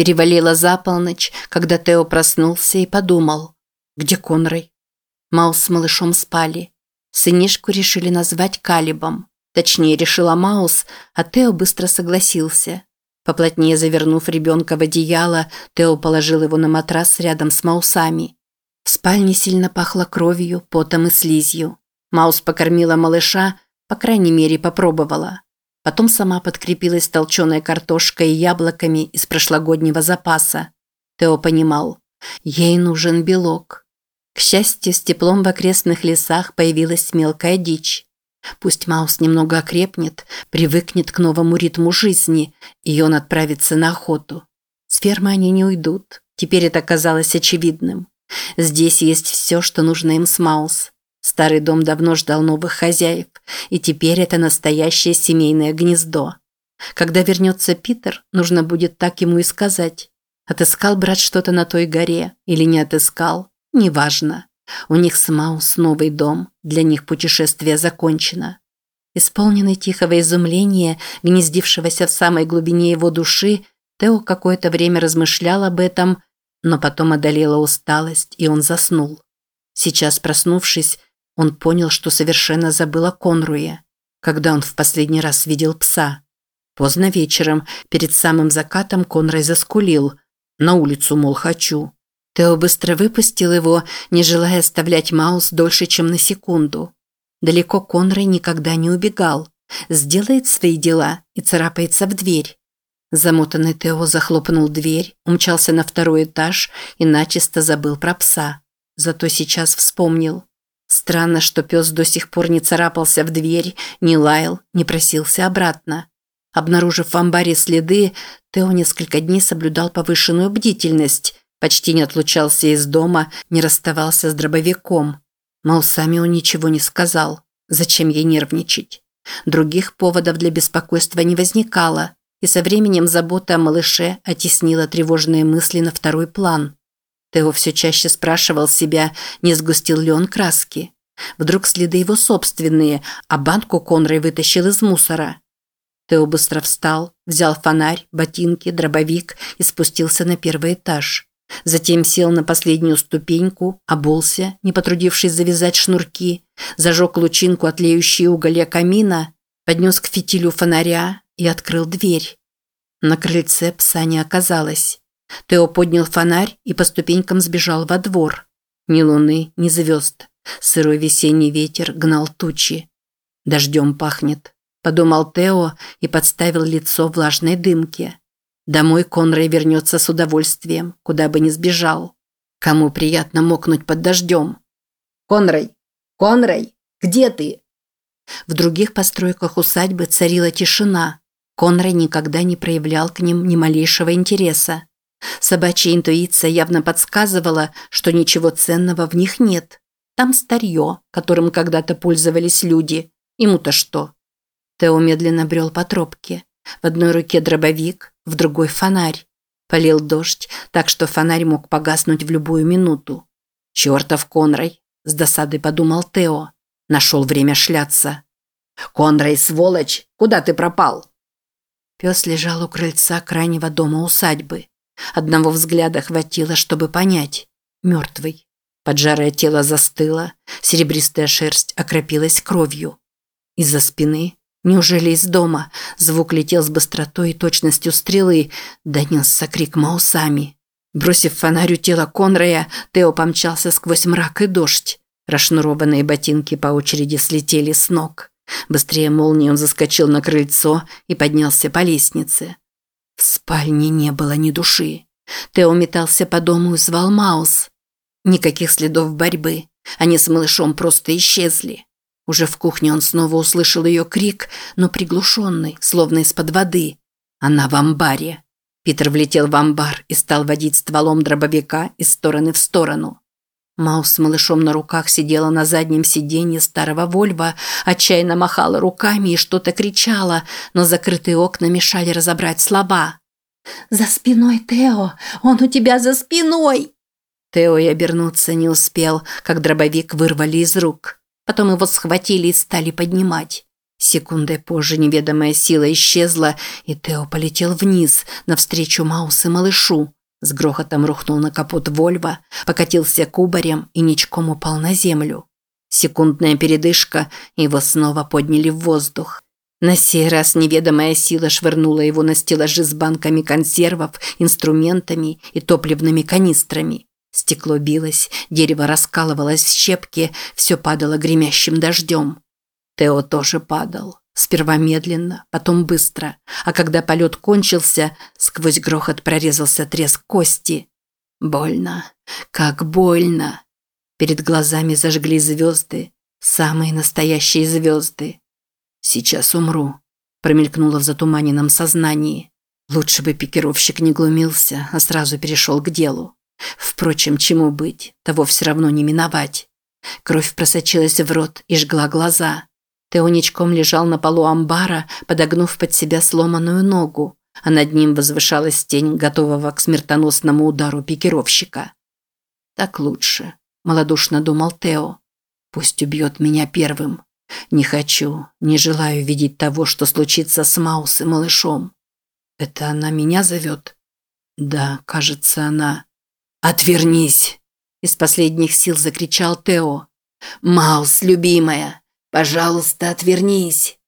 Перевалило за полночь, когда Тео проснулся и подумал. Где Конрой? Маус с малышом спали. Сынишку решили назвать Калибом. Точнее, решила Маус, а Тео быстро согласился. Поплотнее завернув ребенка в одеяло, Тео положил его на матрас рядом с Маусами. В спальне сильно пахло кровью, потом и слизью. Маус покормила малыша, по крайней мере, попробовала. Потом сама подкрепилась толченой картошкой и яблоками из прошлогоднего запаса. Тео понимал, ей нужен белок. К счастью, с теплом в окрестных лесах появилась мелкая дичь. Пусть Маус немного окрепнет, привыкнет к новому ритму жизни, и он отправится на охоту. С фермы они не уйдут. Теперь это казалось очевидным. Здесь есть все, что нужно им с Маус. Старый дом давно ждал новых хозяев, и теперь это настоящее семейное гнездо. Когда вернется Питер, нужно будет так ему и сказать. Отыскал брат что-то на той горе или не отыскал, неважно. У них с Маус новый дом, для них путешествие закончено. Исполненный тихого изумления, гнездившегося в самой глубине его души, Тео какое-то время размышлял об этом, но потом одолела усталость, и он заснул. Сейчас, проснувшись, он понял, что совершенно забыл о Конруе, когда он в последний раз видел пса. Поздно вечером, перед самым закатом, Конрой заскулил. На улицу, мол, хочу. Тео быстро выпустил его, не желая оставлять Маус дольше, чем на секунду. Далеко Конрой никогда не убегал. Сделает свои дела и царапается в дверь. Замотанный Тео захлопнул дверь, умчался на второй этаж и начисто забыл про пса. Зато сейчас вспомнил. Странно, что пес до сих пор не царапался в дверь, не лаял, не просился обратно. Обнаружив в амбаре следы, Тео несколько дней соблюдал повышенную бдительность, почти не отлучался из дома, не расставался с дробовиком. Мол, сами он ничего не сказал. Зачем ей нервничать? Других поводов для беспокойства не возникало, и со временем забота о малыше оттеснила тревожные мысли на второй план. Тео все чаще спрашивал себя, не сгустил ли он краски. Вдруг следы его собственные, а банку Конрой вытащил из мусора. Тео быстро встал, взял фонарь, ботинки, дробовик и спустился на первый этаж. Затем сел на последнюю ступеньку, обулся, не потрудившись завязать шнурки, зажег лучинку от леющей уголья камина, поднес к фитилю фонаря и открыл дверь. На крыльце пса не оказалось. Тео поднял фонарь и по ступенькам сбежал во двор. Ни луны, ни звезд. Сырой весенний ветер гнал тучи. «Дождем пахнет», – подумал Тео и подставил лицо влажной дымке. Домой Конрай вернется с удовольствием, куда бы ни сбежал. Кому приятно мокнуть под дождем? «Конрай! Конрай! Где ты?» В других постройках усадьбы царила тишина. Конрай никогда не проявлял к ним ни малейшего интереса. Собачья интуиция явно подсказывала, что ничего ценного в них нет. Там старье, которым когда-то пользовались люди. Ему-то что? Тео медленно брел по тропке. В одной руке дробовик, в другой фонарь. Полил дождь, так что фонарь мог погаснуть в любую минуту. «Чертов Конрай!» – с досадой подумал Тео. Нашел время шляться. «Конрай, сволочь! Куда ты пропал?» Пес лежал у крыльца крайнего дома усадьбы. Одного взгляда хватило, чтобы понять. Мертвый. Поджарое тело застыло, серебристая шерсть окропилась кровью. Из-за спины Неужели из дома? Звук летел с быстротой и точностью стрелы. Донесся крик Маусами. Бросив фонарь у тела Конрая, Тео помчался сквозь мрак и дождь. Расшнурованные ботинки по очереди слетели с ног. Быстрее молнии он заскочил на крыльцо и поднялся по лестнице. В спальне не было ни души. Тео метался по дому и звал Маус. Никаких следов борьбы. Они с малышом просто исчезли. Уже в кухне он снова услышал ее крик, но приглушенный, словно из-под воды. Она в амбаре. Питер влетел в амбар и стал водить стволом дробовика из стороны в сторону. Маус с малышом на руках сидела на заднем сиденье старого Вольва, отчаянно махала руками и что-то кричала, но закрытые окна мешали разобрать слова. «За спиной, Тео! Он у тебя за спиной!» Тео и обернуться не успел, как дробовик вырвали из рук. Потом его схватили и стали поднимать. Секундой позже неведомая сила исчезла, и Тео полетел вниз, навстречу Маус и малышу. С грохотом рухнул на капот Вольва, покатился кубарем и ничком упал на землю. Секундная передышка, и его снова подняли в воздух. На сей раз неведомая сила швырнула его на стеллажи с банками консервов, инструментами и топливными канистрами. Стекло билось, дерево раскалывалось в щепки, все падало гремящим дождем. Тео тоже падал. Сперва медленно, потом быстро. А когда полет кончился, сквозь грохот прорезался треск кости. Больно. Как больно. Перед глазами зажгли звезды. Самые настоящие звезды. «Сейчас умру», – промелькнуло в затуманенном сознании. Лучше бы пикировщик не глумился, а сразу перешел к делу. Впрочем, чему быть, того все равно не миновать. Кровь просочилась в рот и жгла глаза. Тео ничком лежал на полу амбара, подогнув под себя сломанную ногу, а над ним возвышалась тень готового к смертоносному удару пикировщика. «Так лучше», – малодушно думал Тео. «Пусть убьет меня первым. Не хочу, не желаю видеть того, что случится с Маус и малышом. Это она меня зовет?» «Да, кажется, она...» «Отвернись!» – из последних сил закричал Тео. «Маус, любимая, Пожалуйста, отвернись.